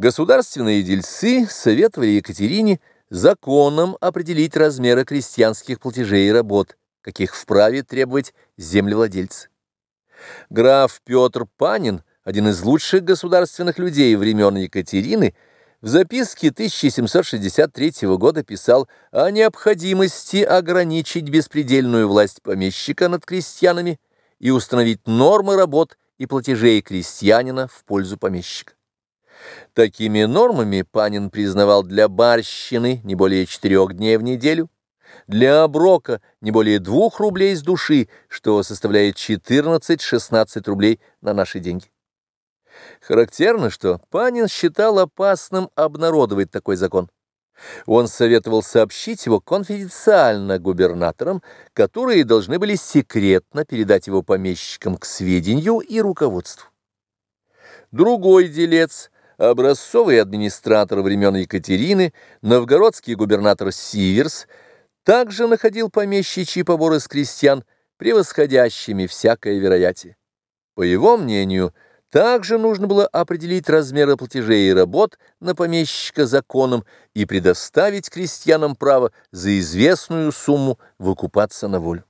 Государственные дельцы советовали Екатерине законом определить размеры крестьянских платежей и работ, каких вправе требовать землевладельцы. Граф Петр Панин, один из лучших государственных людей времен Екатерины, в записке 1763 года писал о необходимости ограничить беспредельную власть помещика над крестьянами и установить нормы работ и платежей крестьянина в пользу помещика. Такими нормами Панин признавал для барщины не более четырех дней в неделю, для оброка не более двух рублей с души, что составляет 14-16 рублей на наши деньги. Характерно, что Панин считал опасным обнародовать такой закон. Он советовал сообщить его конфиденциально губернаторам, которые должны были секретно передать его помещикам к сведению и руководству. Другой делец – образцовый администратор времен Екатерины, новгородский губернатор Сиверс, также находил помещичьи поборы с крестьян, превосходящими всякое вероятие. По его мнению, также нужно было определить размеры платежей и работ на помещика законом и предоставить крестьянам право за известную сумму выкупаться на волю.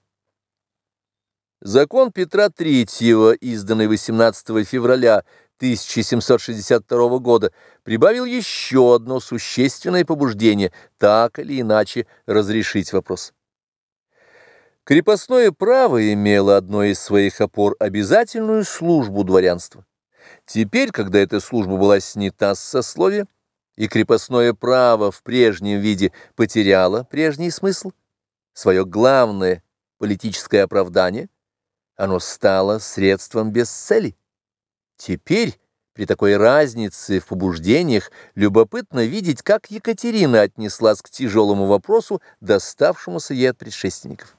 Закон Петра III, изданный 18 февраля 1762 года прибавил еще одно существенное побуждение так или иначе разрешить вопрос. Крепостное право имело одной из своих опор обязательную службу дворянства. Теперь, когда эта служба была снята с сословия, и крепостное право в прежнем виде потеряло прежний смысл, свое главное политическое оправдание, оно стало средством без цели. Теперь, при такой разнице в побуждениях, любопытно видеть, как Екатерина отнеслась к тяжелому вопросу, доставшемуся ей от предшественников.